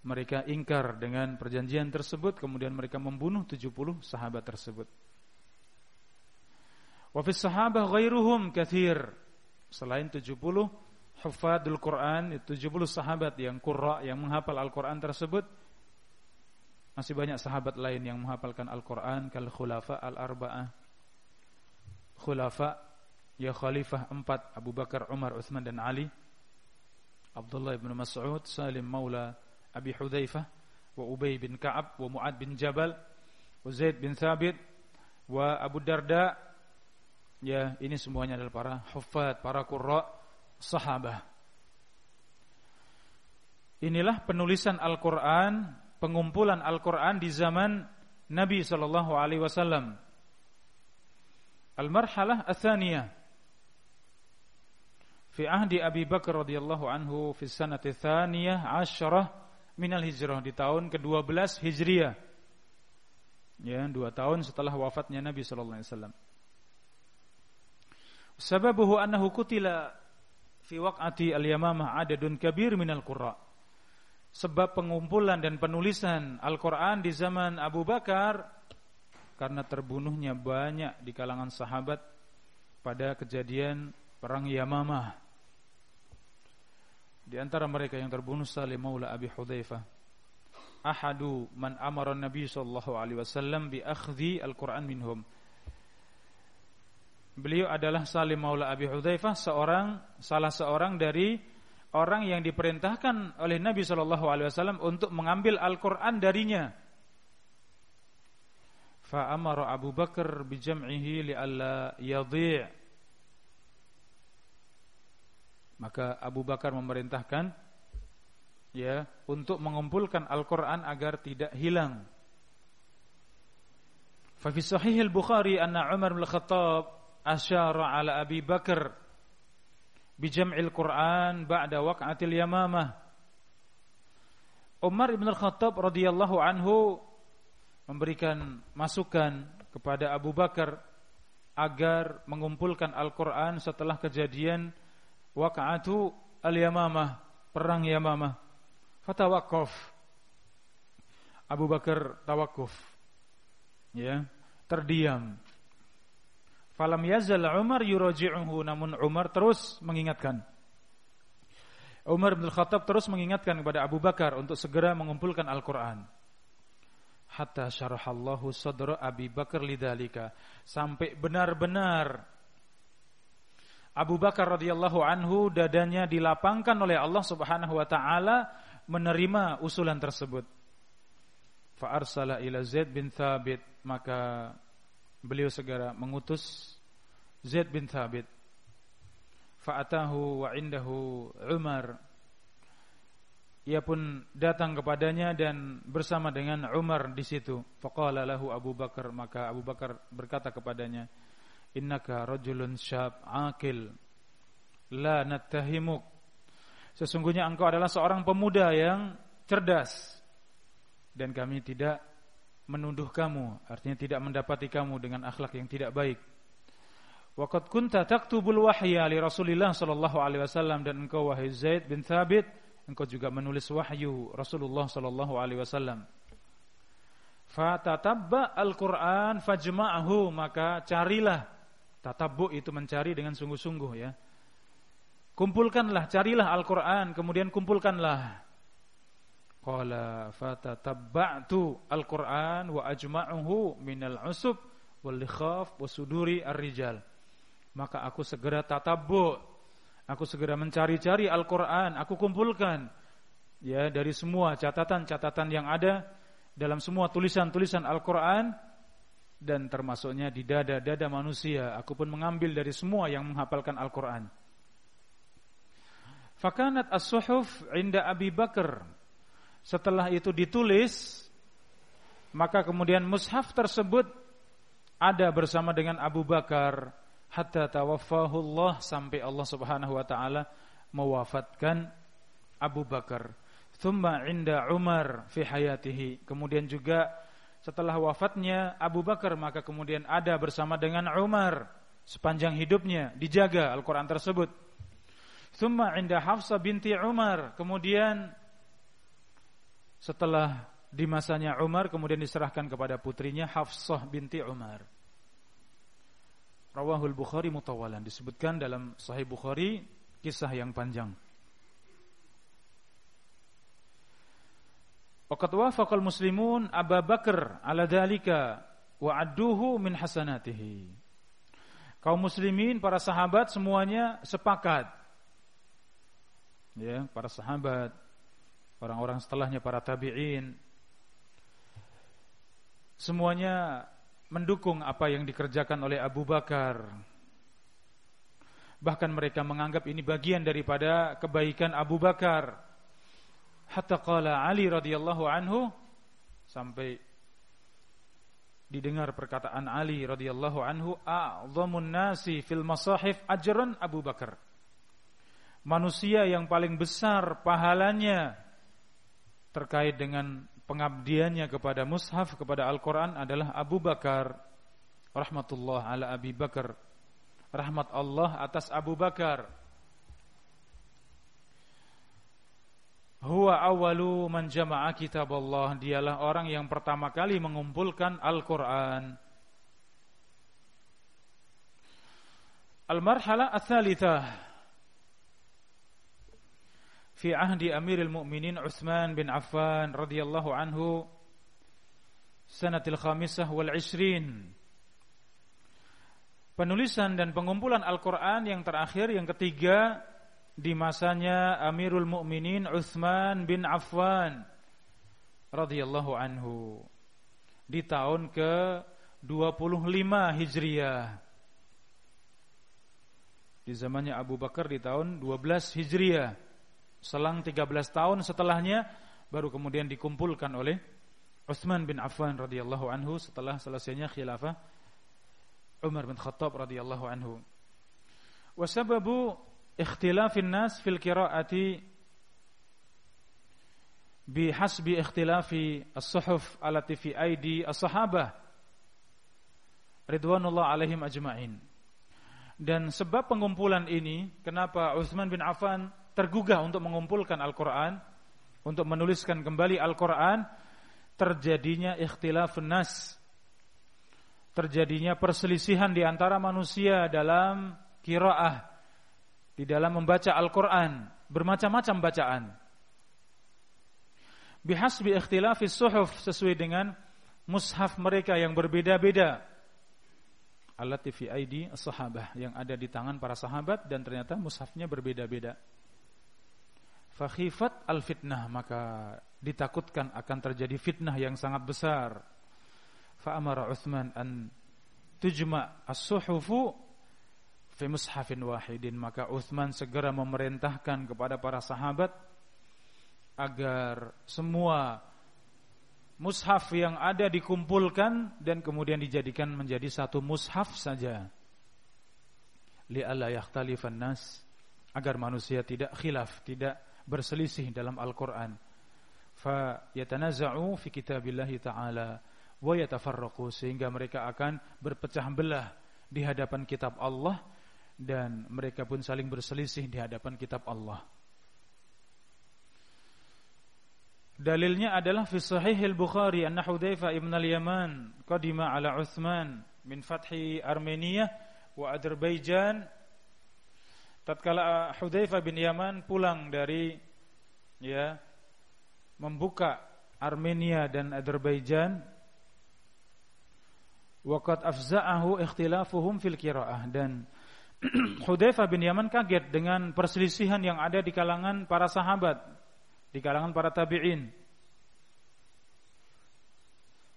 mereka ingkar dengan perjanjian tersebut. Kemudian mereka membunuh 70 sahabat tersebut. Wa fi sahabah ghairuhum kathir. Selain 70 hufadul Quran 70 sahabat yang qurra yang menghafal Al-Qur'an tersebut masih banyak sahabat lain yang menghafalkan Al-Quran Kal khulafa al-arba'ah. Khulafa Ya khalifah empat Abu Bakar, Umar, Uthman dan Ali. Abdullah ibn Mas'ud Salim maula Abi Hudhaifah Wa Ubay bin Ka'ab Wa Mu'ad bin Jabal Wa Zaid bin Thabit Wa Abu Darda. Ya ini semuanya adalah para hufad Para kurra sahabah. Inilah penulisan Al-Quran pengumpulan Al-Quran di zaman Nabi Sallallahu Alaihi Wasallam. Al-marhalah athaniyah fi ahdi Abi Bakar radhiyallahu anhu fi sanati thaniyah asyarah minal hijrah di tahun ke-12 Hijriah. Ya, dua tahun setelah wafatnya Nabi sallallahu alaihi wasallam. Sababuhu annahu kutila fi waq'ati al-Yamamah adadun kabir minal qurra sebab pengumpulan dan penulisan Al-Quran di zaman Abu Bakar karena terbunuhnya banyak di kalangan sahabat pada kejadian perang Yamamah. Di antara mereka yang terbunuh Salim Maula Abi Hudzaifah. Ahadu man amara Nabi sallallahu alaihi wasallam bi akhdhi Al-Qur'an minhum. Beliau adalah Salim Maula Abi Hudzaifah, seorang salah seorang dari orang yang diperintahkan oleh Nabi Shallallahu Alaihi Wasallam untuk mengambil Al-Quran darinya. Fa'amara Abu Bakar bijam'ihi li'alla yadhi' Maka Abu Bakar memerintahkan ya untuk mengumpulkan Al-Qur'an agar tidak hilang. Fa fi sahih al-Bukhari anna Umar bin Khattab asyara ala Abi Bakar bijam'il Quran ba'da waq'atil yamamah. Umar ibn al-Khattab radhiyallahu anhu memberikan masukan kepada Abu Bakar agar mengumpulkan Al-Quran setelah kejadian waqa'atu al-yamamah, perang Yamamah. Fatawakuf. Abu Bakar tawakuf. Ya, terdiam Falam yazal Umar yuraji'uhu namun Umar terus mengingatkan. Umar bin Khattab terus mengingatkan kepada Abu Bakar untuk segera mengumpulkan Al-Qur'an. Hatta syarahallahu sadra Abi Bakar lidalika sampai benar-benar Abu Bakar radhiyallahu anhu dadanya dilapangkan oleh Allah Subhanahu wa taala menerima usulan tersebut. Fa arsala ila Zaid bin Thabit maka beliau segera mengutus Zaid bin Thabit. Fa'atahu wa indahu Umar. Ia pun datang kepadanya dan bersama dengan Umar di situ. Faqala lahu Abu Bakar maka Abu Bakar berkata kepadanya innaka rajulun syab akil la nattahimuk sesungguhnya engkau adalah seorang pemuda yang cerdas. Dan kami tidak menuduh kamu, artinya tidak mendapati kamu dengan akhlak yang tidak baik. Waqad kunta taktubul wahya li Rasulillah sallallahu alaihi wasallam dan engkau wahai Zaid bin Thabit, engkau juga menulis wahyu Rasulullah sallallahu alaihi wasallam. Fatatabba al-Qur'an fajma'ahu, maka carilah tatabbu itu mencari dengan sungguh-sungguh ya. Kumpulkanlah, carilah Al-Qur'an, kemudian kumpulkanlah Qala fatatabba'tu al-Qur'an wa ajma'uhu minal usub wal likhaf wa suduri ar-rijal. Maka aku segera tatabbu, aku segera mencari-cari Al-Qur'an, aku kumpulkan ya dari semua catatan-catatan yang ada dalam semua tulisan-tulisan Al-Qur'an dan termasuknya di dada-dada manusia. Aku pun mengambil dari semua yang menghafalkan Al-Qur'an. Fakanat as-suhuf 'inda Abi Bakar setelah itu ditulis maka kemudian mushaf tersebut ada bersama dengan Abu Bakar hatta tawaffahullah sampai Allah Subhanahu wa taala mewafatkan Abu Bakar. thumma inda Umar fi hayatihi. Kemudian juga setelah wafatnya Abu Bakar maka kemudian ada bersama dengan Umar sepanjang hidupnya dijaga Al-Qur'an tersebut. Thumma inda Hafsah binti Umar. Kemudian setelah di masanya Umar kemudian diserahkan kepada putrinya Hafsah binti Umar. Rawahul Bukhari mutawalan disebutkan dalam Sahih Bukhari kisah yang panjang. Waqad wafaqal muslimun Abu Bakar ala dalika wa adduhu min hasanatihi. Kaum muslimin, para sahabat semuanya sepakat. Ya, para sahabat, orang-orang setelahnya para tabi'in. Semuanya mendukung apa yang dikerjakan oleh Abu Bakar. Bahkan mereka menganggap ini bagian daripada kebaikan Abu Bakar. Hatta qala Ali radhiyallahu anhu sampai didengar perkataan Ali radhiyallahu anhu a'zamun nasi fil masahif ajran Abu Bakar. Manusia yang paling besar pahalanya terkait dengan pengabdiannya kepada mushaf kepada Al-Qur'an adalah Abu Bakar rahmatullah ala Abi Bakar. Rahmat Allah atas Abu Bakar. Huwa awalu man jama'a kitab Allah Dialah orang yang pertama kali mengumpulkan Al-Quran. Al-marhala ats-tsalitsah fi ahdi Amiril Mukminin Utsman bin Affan radhiyallahu anhu sanatil khamisah wal ishrin Penulisan dan pengumpulan Al-Quran yang terakhir yang ketiga di masanya Amirul Mukminin Utsman bin Affan radhiyallahu anhu di tahun ke 25 Hijriah. Di zamannya Abu Bakar di tahun 12 Hijriah. Selang 13 tahun setelahnya baru kemudian dikumpulkan oleh Utsman bin Affan radhiyallahu anhu setelah selesainya khilafah Umar bin Khattab radhiyallahu anhu. Wasababu ikhtilafin nas fil qiraati bihasbi ikhtilafi as-suhuf allati fi aidi as-sahabah ridwanullah alaihim ajma'in. Dan sebab pengumpulan ini kenapa Utsman bin Affan tergugah untuk mengumpulkan Al-Qur'an, untuk menuliskan kembali Al-Qur'an, terjadinya ikhtilafun nas. Terjadinya perselisihan di antara manusia dalam qiraah di dalam membaca Al-Quran bermacam-macam bacaan. Bihasbi ikhtilafis suhuf sesuai dengan mushaf mereka yang berbeda-beda. Allati fi aidi sahabah yang ada di tangan para sahabat dan ternyata mushafnya berbeda-beda. Fakhifat al-fitnah maka ditakutkan akan terjadi fitnah yang sangat besar. Fa amara Utsman an tujma as-suhufu fi mushafin wahidin maka Uthman segera memerintahkan kepada para sahabat agar semua mushaf yang ada dikumpulkan dan kemudian dijadikan menjadi satu mushaf saja li alla yakhtalifan nas agar manusia tidak khilaf tidak berselisih dalam Al-Qur'an fa yatanaza'u fi kitabillahi ta'ala wa yatafarraqu sehingga mereka akan berpecah belah di hadapan kitab Allah dan mereka pun saling berselisih di hadapan kitab Allah. Dalilnya adalah fi sahih al-Bukhari anna Hudzaifah ibn al-Yaman qadima ala Utsman min fathi Armenia wa Azerbaijan tatkala Hudzaifah bin Yaman pulang dari ya membuka Armenia dan Azerbaijan waqad afza'ahu ikhtilafuhum fil qiraah dan *clears throat* Hudzaifah bin Yaman kaget dengan perselisihan yang ada di kalangan para sahabat, di kalangan para tabi'in.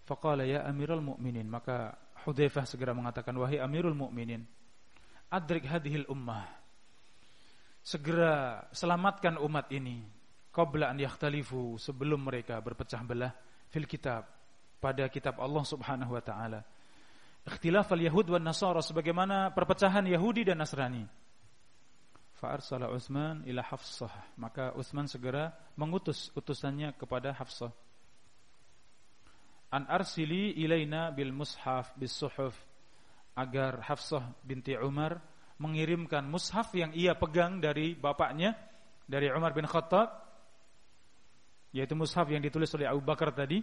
Faqala ya Amirul Mukminin, maka Hudzaifah segera mengatakan wahai Amirul Mukminin, adrik hadhil ummah. Segera selamatkan umat ini qabla an yakhtalifu sebelum mereka berpecah belah fil kitab pada kitab Allah Subhanahu wa taala ikhtilaf al-yahud wan nasara sebagaimana perpecahan Yahudi dan Nasrani. Fa'arsala Utsman ila Hafsah. Maka Utsman segera mengutus utusannya kepada Hafsah. An arsili ilaina bil mushaf bis suhuf agar Hafsah binti Umar mengirimkan mushaf yang ia pegang dari bapaknya dari Umar bin Khattab yaitu mushaf yang ditulis oleh Abu Bakar tadi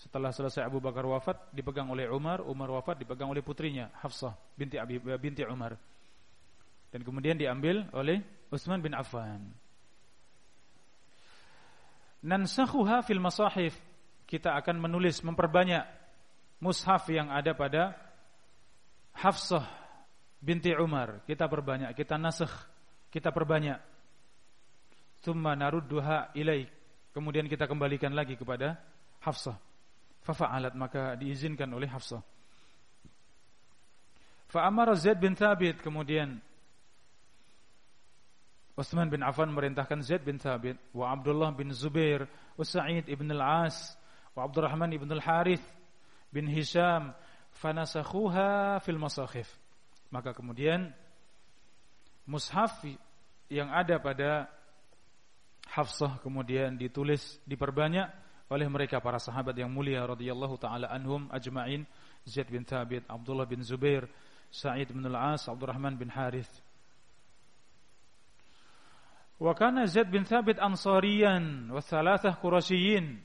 setelah selesai Abu Bakar wafat dipegang oleh Umar Umar wafat dipegang oleh putrinya Hafsah binti Abi binti Umar dan kemudian diambil oleh Utsman bin Affan. Nansakhuha fil masahif. Kita akan menulis memperbanyak mushaf yang ada pada Hafsah binti Umar. Kita perbanyak, kita nasakh, kita perbanyak. Tsumma narudduha ilaik. Kemudian kita kembalikan lagi kepada Hafsah. Fafa'alat maka diizinkan oleh Hafsah. Fa'amara Zaid bin Thabit kemudian Utsman bin Affan merintahkan Zaid bin Thabit wa Abdullah bin Zubair wa Sa'id ibn al-As wa Abdurrahman ibn al-Harith bin Hisham fanasakhuha fil masakhif. Maka kemudian mushaf yang ada pada Hafsah kemudian ditulis diperbanyak oleh mereka para sahabat yang mulia radhiyallahu taala anhum ajma'in Zaid bin Thabit, Abdullah bin Zubair, Sa'id bin al-As, Abdurrahman bin Harith Wa kana Zaid bin Thabit Ansariyan wa thalathah Quraisyin.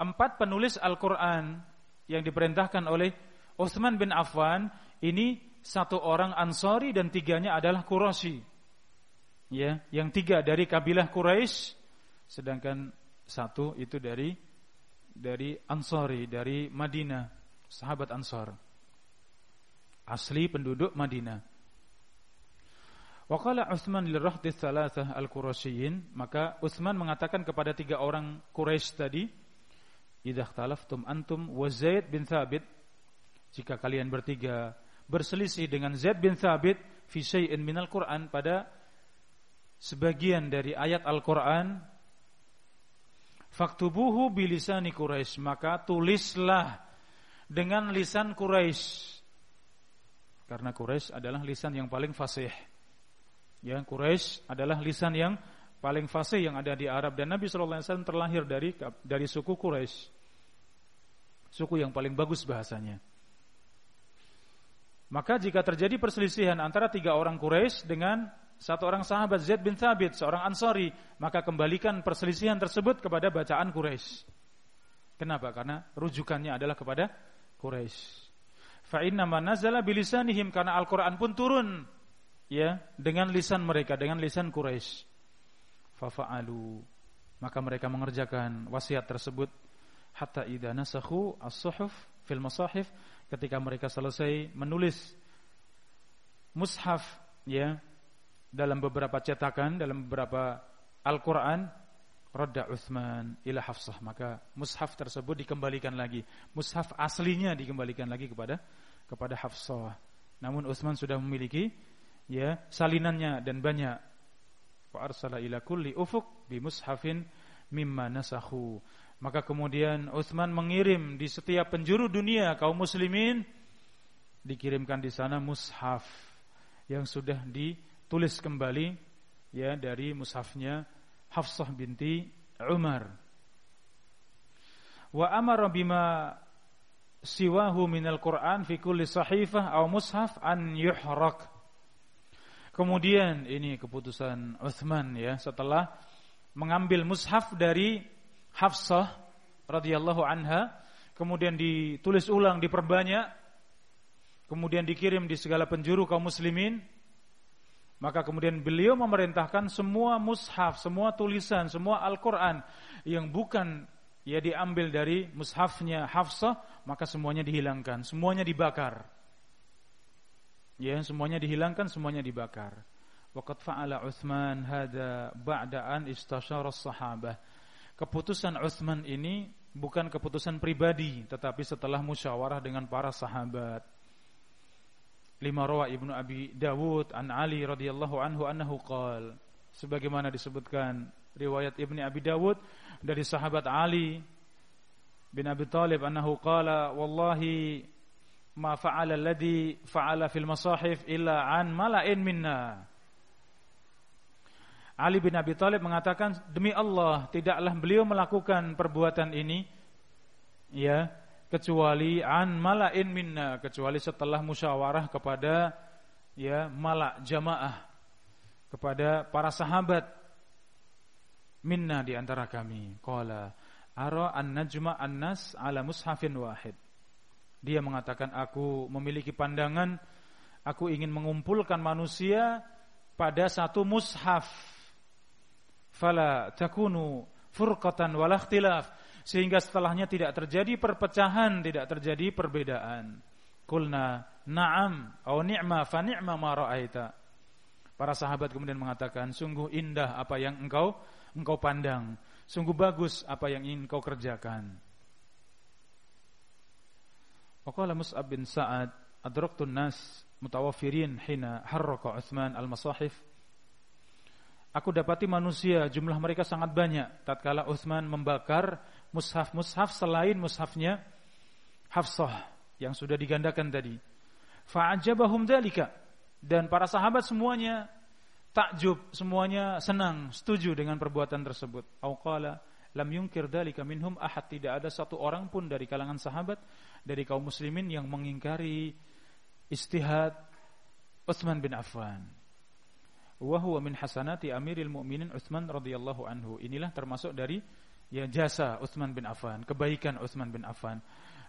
Empat penulis Al-Qur'an yang diperintahkan oleh Utsman bin Affan ini satu orang Ansari dan tiganya adalah Quraisy. Ya, yang tiga dari kabilah Quraisy sedangkan satu itu dari dari Ansari dari Madinah, sahabat Ansar. Asli penduduk Madinah. Waqala Utsman lirahdi thalathah al-Quraisyin, maka Utsman mengatakan kepada tiga orang Quraisy tadi, "Idza ikhtalaftum antum wa Zaid bin Thabit, jika kalian bertiga berselisih dengan Zaid bin Thabit fi syai'in minal Qur'an pada sebagian dari ayat Al-Qur'an, faktubuhu bilisani Quraisy, maka tulislah dengan lisan Quraisy. Karena Quraisy adalah lisan yang paling fasih Ya, Quraisy adalah lisan yang paling fasih yang ada di Arab dan Nabi sallallahu alaihi wasallam terlahir dari dari suku Quraisy. Suku yang paling bagus bahasanya. Maka jika terjadi perselisihan antara tiga orang Quraisy dengan satu orang sahabat Zaid bin Thabit, seorang Ansari, maka kembalikan perselisihan tersebut kepada bacaan Quraisy. Kenapa? Karena rujukannya adalah kepada Quraisy. Fa inna ma nazala bilisanihim karena Al-Qur'an pun turun ya dengan lisan mereka dengan lisan Quraisy fafa'alu maka mereka mengerjakan wasiat tersebut hatta idza nasakhu as-suhuf fil masahif ketika mereka selesai menulis mushaf ya dalam beberapa cetakan dalam beberapa Al-Qur'an radda Utsman ila Hafsah. Maka mushaf tersebut dikembalikan lagi. Mushaf aslinya dikembalikan lagi kepada kepada Hafsah. Namun Utsman sudah memiliki ya salinannya dan banyak. Wa arsala ila kulli ufuq bi mushafin mimma nasakhu maka kemudian Utsman mengirim di setiap penjuru dunia kaum muslimin dikirimkan di sana mushaf yang sudah ditulis kembali ya dari mushafnya Hafsah binti Umar. Wa amara bima siwahu minal Qur'an fi kulli sahifah aw mushaf an yuhrak. Kemudian ini keputusan Uthman ya setelah mengambil mushaf dari Hafsah radhiyallahu anha, kemudian ditulis ulang, diperbanyak, kemudian dikirim di segala penjuru kaum muslimin. Maka kemudian beliau memerintahkan semua mushaf, semua tulisan, semua Al-Qur'an yang bukan ya diambil dari mushafnya Hafsah, maka semuanya dihilangkan, semuanya dibakar. Ya, semuanya dihilangkan, semuanya dibakar. Waqad fa'ala Utsman hada ba'da an istasyara sahabah. Keputusan Utsman ini bukan keputusan pribadi, tetapi setelah musyawarah dengan para sahabat. Lima rawa Ibnu Abi Dawud an Ali radhiyallahu anhu annahu qal. Sebagaimana disebutkan riwayat Ibnu Abi Dawud dari sahabat Ali bin Abi Thalib annahu qala wallahi ma fa'ala alladhi fa'ala fil masahif illa an mala'in minna Ali bin Abi Thalib mengatakan demi Allah tidaklah beliau melakukan perbuatan ini ya kecuali an malain minna kecuali setelah musyawarah kepada ya malak jamaah kepada para sahabat minna di antara kami. Qala ara an najma an-nas ala mushafin wahid. Dia mengatakan aku memiliki pandangan aku ingin mengumpulkan manusia pada satu mushaf fala takunu furqatan wala ikhtilaf sehingga setelahnya tidak terjadi perpecahan, tidak terjadi perbedaan. Kulna na'am au ni'ma fa ni'ma ma ra'aita. Para sahabat kemudian mengatakan, sungguh indah apa yang engkau engkau pandang, sungguh bagus apa yang ingin engkau kerjakan. Waqala Mus'ab bin Sa'ad, adraktun nas mutawaffirin hina harraka Uthman al-masahif Aku dapati manusia jumlah mereka sangat banyak tatkala Utsman membakar mushaf-mushaf selain mushafnya Hafsah yang sudah digandakan tadi. Fa'ajabahum dzalika dan para sahabat semuanya takjub, semuanya senang, setuju dengan perbuatan tersebut. Auqala lam yunkir dzalika minhum ahad tidak ada satu orang pun dari kalangan sahabat dari kaum muslimin yang mengingkari istihad Utsman bin Affan wa huwa min hasanati Amiril Mukminin Utsman radhiyallahu anhu. Inilah termasuk dari ya jasa Utsman bin Affan, kebaikan Utsman bin Affan.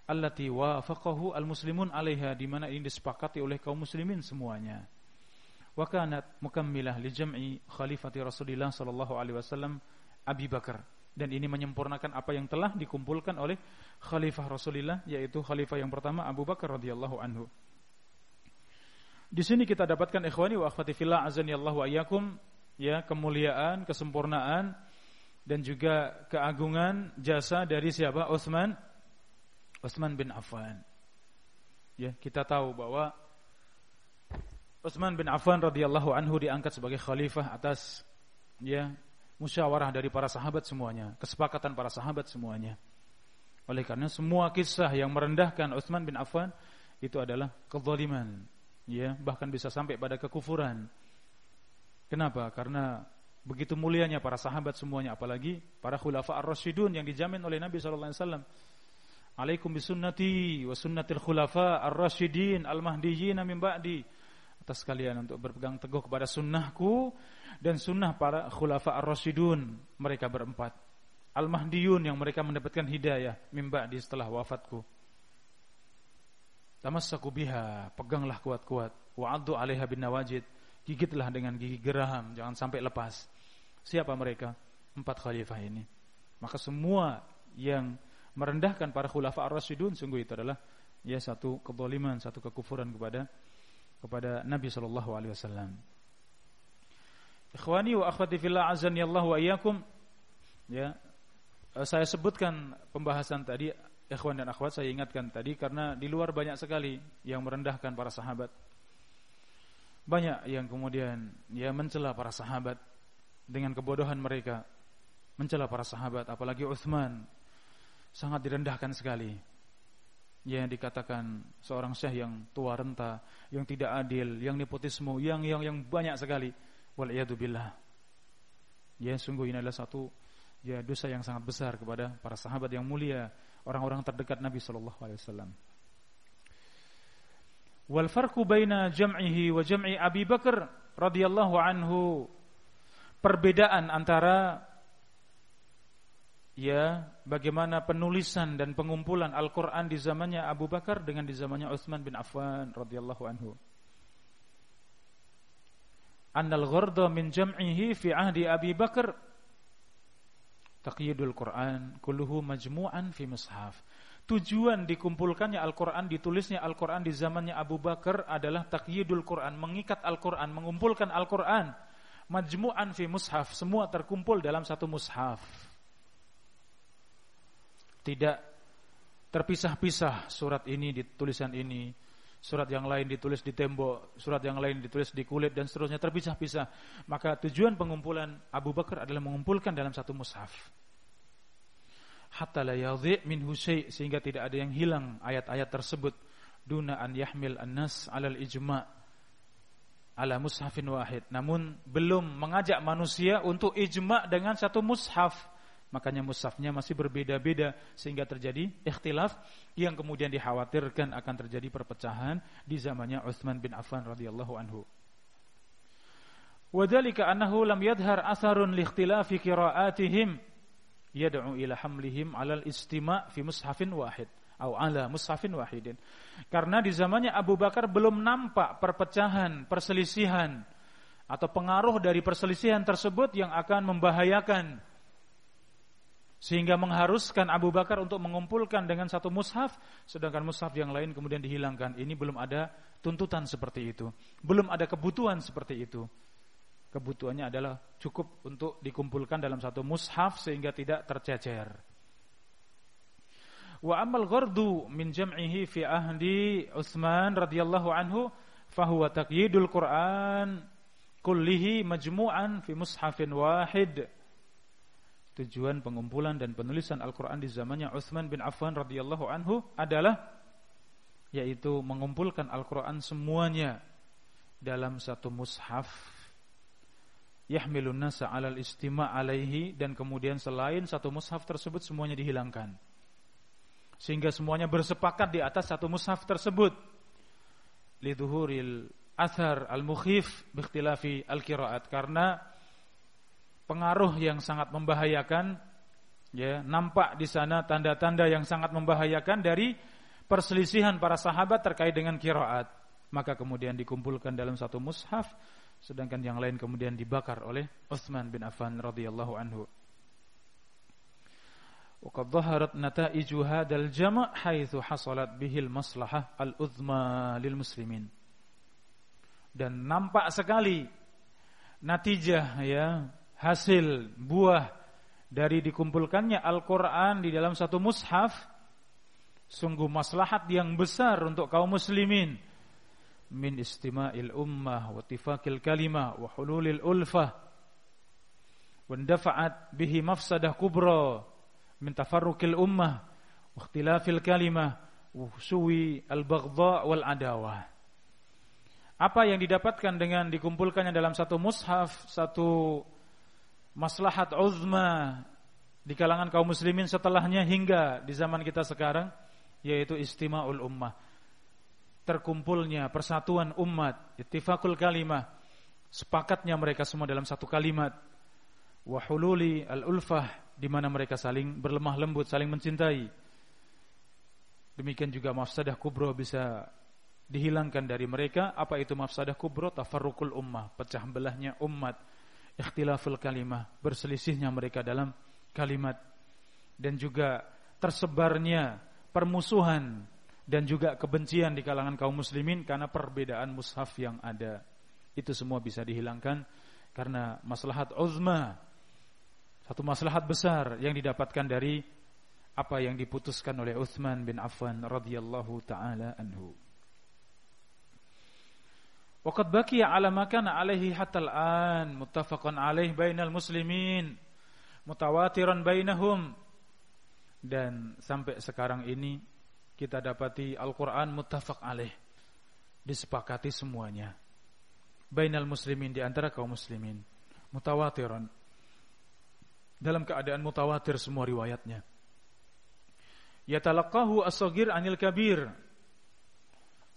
Allati wafaqahu al-muslimun 'alaiha di mana ini disepakati oleh kaum muslimin semuanya. Wa kanat mukammilah li jam'i khalifati Rasulillah sallallahu alaihi wasallam Abi Bakar dan ini menyempurnakan apa yang telah dikumpulkan oleh khalifah Rasulullah yaitu khalifah yang pertama Abu Bakar radhiyallahu anhu. Di sini kita dapatkan ikhwani wa akhwati fillah azani Allah wa ya kemuliaan, kesempurnaan dan juga keagungan jasa dari siapa? Utsman Utsman bin Affan. Ya, kita tahu bahwa Utsman bin Affan radhiyallahu anhu diangkat sebagai khalifah atas ya musyawarah dari para sahabat semuanya, kesepakatan para sahabat semuanya. Oleh karena semua kisah yang merendahkan Utsman bin Affan itu adalah kezaliman, ya bahkan bisa sampai pada kekufuran. Kenapa? Karena begitu mulianya para sahabat semuanya apalagi para khulafa ar-rasyidun yang dijamin oleh Nabi sallallahu alaihi wasallam. Alaikum bisunnati wa sunnatil khulafa ar-rasyidin al-mahdiyyin min ba'di. Atas kalian untuk berpegang teguh kepada sunnahku dan sunnah para khulafa ar-rasyidun mereka berempat. Al-mahdiyun yang mereka mendapatkan hidayah min ba'di setelah wafatku. Tamassaku biha, peganglah kuat-kuat. Wa'addu 'alaiha bin nawajid. Gigitlah dengan gigi geraham, jangan sampai lepas. Siapa mereka? Empat khalifah ini. Maka semua yang merendahkan para khulafa ar-rasyidun sungguh itu adalah ya satu kezaliman, satu kekufuran kepada kepada Nabi sallallahu alaihi wasallam. Ikhwani wa akhwati fillah azani Allah wa iyyakum. Ya. Saya sebutkan pembahasan tadi ikhwan dan akhwat saya ingatkan tadi karena di luar banyak sekali yang merendahkan para sahabat. Banyak yang kemudian ya mencela para sahabat dengan kebodohan mereka. Mencela para sahabat apalagi Uthman sangat direndahkan sekali. Ya dikatakan seorang syekh yang tua renta, yang tidak adil, yang nepotisme, yang yang yang banyak sekali. Wal billah. Ya sungguh ini adalah satu ya dosa yang sangat besar kepada para sahabat yang mulia orang-orang terdekat Nabi sallallahu alaihi wasallam. Wal farqu baina jam'ihi wa jam'i Abi Bakar radhiyallahu anhu perbedaan antara ya bagaimana penulisan dan pengumpulan Al-Qur'an di zamannya Abu Bakar dengan di zamannya Utsman bin Affan radhiyallahu anhu. Annal gharda min jam'ihi fi ahdi Abi Bakar Taqyidul Quran kulluhu majmu'an fi mushaf. Tujuan dikumpulkannya Al-Quran, ditulisnya Al-Quran di zamannya Abu Bakar adalah takyidul Quran, mengikat Al-Quran, mengumpulkan Al-Quran. Majmu'an fi mushaf, semua terkumpul dalam satu mushaf. Tidak terpisah-pisah surat ini di tulisan ini, surat yang lain ditulis di tembok, surat yang lain ditulis di kulit dan seterusnya terpisah-pisah. Maka tujuan pengumpulan Abu Bakar adalah mengumpulkan dalam satu mushaf. Hatta la yadhi' min husay sehingga tidak ada yang hilang ayat-ayat tersebut duna an yahmil an-nas 'alal ijma' ala mushafin wahid. Namun belum mengajak manusia untuk ijma dengan satu mushaf. Makanya mushafnya masih berbeda-beda sehingga terjadi ikhtilaf yang kemudian dikhawatirkan akan terjadi perpecahan di zamannya Utsman bin Affan radhiyallahu anhu. Wadhalika annahu lam yadhhar atharun li ikhtilafi qira'atihim yad'u ila hamlihim 'alal istima' fi mushafin wahid au ala mushafin wahidin. Karena di zamannya Abu Bakar belum nampak perpecahan, perselisihan atau pengaruh dari perselisihan tersebut yang akan membahayakan sehingga mengharuskan Abu Bakar untuk mengumpulkan dengan satu mushaf sedangkan mushaf yang lain kemudian dihilangkan. Ini belum ada tuntutan seperti itu. Belum ada kebutuhan seperti itu. Kebutuhannya adalah cukup untuk dikumpulkan dalam satu mushaf sehingga tidak tercecer. Wa amal ghardu min jam'ihi fi ahdi Utsman radhiyallahu anhu fahuwa taqyidul Quran kullihi majmu'an fi mushafin wahid. Tujuan pengumpulan dan penulisan Al-Quran di zamannya Utsman bin Affan radhiyallahu anhu adalah yaitu mengumpulkan Al-Quran semuanya dalam satu mushaf. Yahmilun nasa alal istima' alaihi dan kemudian selain satu mushaf tersebut semuanya dihilangkan. Sehingga semuanya bersepakat di atas satu mushaf tersebut. Liduhuril athar al-mukhif bikhtilafi al-qiraat. Karena pengaruh yang sangat membahayakan ya nampak di sana tanda-tanda yang sangat membahayakan dari perselisihan para sahabat terkait dengan qiraat maka kemudian dikumpulkan dalam satu mushaf sedangkan yang lain kemudian dibakar oleh Utsman bin Affan radhiyallahu anhu وقد ظهرت نتائج هذا الجمع حيث حصلت به المصلحة الأذمى للمسلمين dan nampak sekali natijah ya hasil buah dari dikumpulkannya Al-Qur'an di dalam satu mushaf sungguh maslahat yang besar untuk kaum muslimin min istima'il ummah wa tifakil kalimah wa hululil ulfah wa bihi mafsadah kubra min tafarruqil ummah wa ikhtilafil kalimah wa suwi al-baghdha wal adawah. Apa yang didapatkan dengan dikumpulkannya dalam satu mushaf, satu maslahat uzma di kalangan kaum muslimin setelahnya hingga di zaman kita sekarang yaitu istima'ul ummah. Terkumpulnya persatuan umat, ittifaqul kalimah, sepakatnya mereka semua dalam satu kalimat. Wa hululi al-ulfah di mana mereka saling berlemah lembut, saling mencintai. Demikian juga mafsadah kubro bisa dihilangkan dari mereka. Apa itu mafsadah kubro? Tafarrukul ummah, pecah belahnya umat, ikhtilaful kalimah, berselisihnya mereka dalam kalimat dan juga tersebarnya permusuhan dan juga kebencian di kalangan kaum muslimin karena perbedaan mushaf yang ada. Itu semua bisa dihilangkan karena maslahat uzma satu maslahat besar yang didapatkan dari apa yang diputuskan oleh Uthman bin Affan radhiyallahu taala anhu. Waqad baqiya ala ma kana alaihi hatta al-an muttafaqan alaih bainal muslimin mutawatiran bainahum dan sampai sekarang ini kita dapati Al-Qur'an muttafaq alaih disepakati semuanya bainal muslimin di antara kaum muslimin mutawatiran dalam keadaan mutawatir semua riwayatnya. Yatalaqahu as-saghir anil kabir.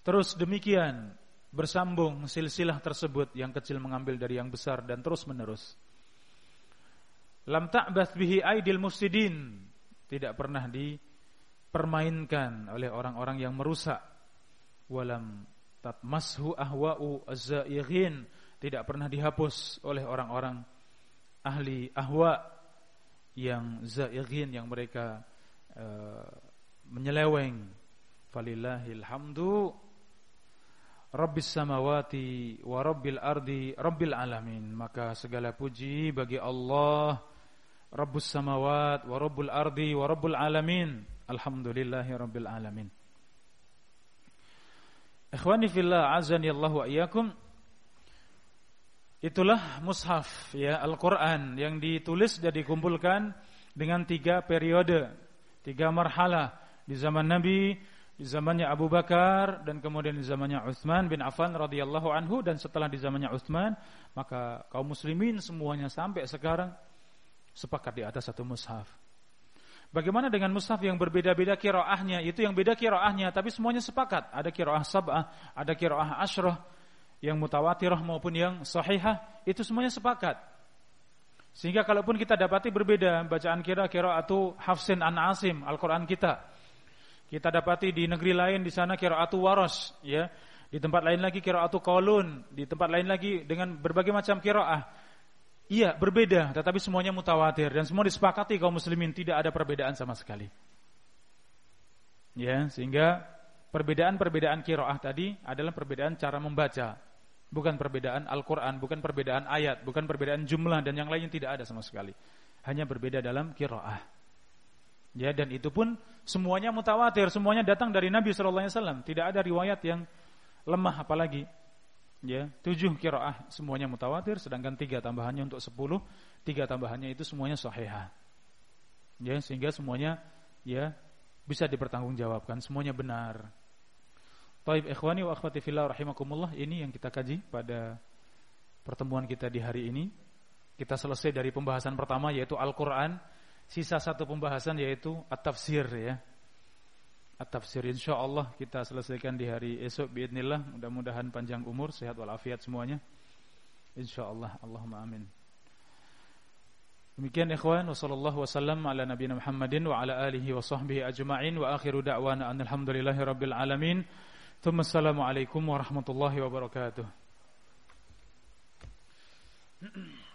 Terus demikian bersambung silsilah tersebut yang kecil mengambil dari yang besar dan terus menerus. Lam ta'bath bihi aidil mufsidin. Tidak pernah dipermainkan oleh orang-orang yang merusak. Walam tatmashu ahwa'u az-zaighin. Tidak pernah dihapus oleh orang-orang ahli ahwa yang zaighin yang mereka uh, menyeleweng falillahil hamdu rabbis samawati wa rabbil ardi rabbil alamin. Maka segala puji bagi Allah rabbus samawat wa rabbul ardi wa rabbul alamin. Alhamdulillahi rabbil alamin. Ikhwani fillah azani Allah wa iyyakum. Itulah mushaf ya Al-Qur'an yang ditulis dan dikumpulkan dengan tiga periode, tiga marhalah di zaman Nabi di zamannya Abu Bakar dan kemudian di zamannya Utsman bin Affan radhiyallahu anhu dan setelah di zamannya Utsman maka kaum muslimin semuanya sampai sekarang sepakat di atas satu mushaf. Bagaimana dengan mushaf yang berbeda-beda kiroahnya? Itu yang beda kiroahnya, tapi semuanya sepakat. Ada kiroah sab'ah, ada kiroah ashrah, yang mutawatirah maupun yang sahihah, itu semuanya sepakat. Sehingga kalaupun kita dapati berbeda bacaan kira-kira atau hafsin an asim Al-Quran kita, kita dapati di negeri lain di sana kiraatu waros, ya. Di tempat lain lagi kiraatu kolun, di tempat lain lagi dengan berbagai macam kiraah. Iya, berbeda, tetapi semuanya mutawatir dan semua disepakati kaum muslimin tidak ada perbedaan sama sekali. Ya, sehingga perbedaan-perbedaan kiraah tadi adalah perbedaan cara membaca, bukan perbedaan Al-Qur'an, bukan perbedaan ayat, bukan perbedaan jumlah dan yang lainnya tidak ada sama sekali. Hanya berbeda dalam kiraah. Ya dan itu pun semuanya mutawatir, semuanya datang dari Nabi sallallahu alaihi wasallam. Tidak ada riwayat yang lemah apalagi. Ya, tujuh kiraah semuanya mutawatir, sedangkan tiga tambahannya untuk sepuluh, tiga tambahannya itu semuanya sahihah. Ya, sehingga semuanya ya bisa dipertanggungjawabkan, semuanya benar. Taib ikhwani wa akhwati fillah rahimakumullah, ini yang kita kaji pada pertemuan kita di hari ini. Kita selesai dari pembahasan pertama yaitu Al-Qur'an sisa satu pembahasan yaitu at-tafsir ya. At-tafsir insyaallah kita selesaikan di hari esok biidznillah. Mudah-mudahan panjang umur, sehat walafiat semuanya. Insyaallah. Allahumma amin. Demikian ikhwan wa sallallahu wasallam ala nabiyina Muhammadin wa ala alihi wa sahbihi ajma'in wa akhiru da'wana alhamdulillahi rabbil alamin. Thumma assalamu alaikum warahmatullahi wabarakatuh. *clears throat*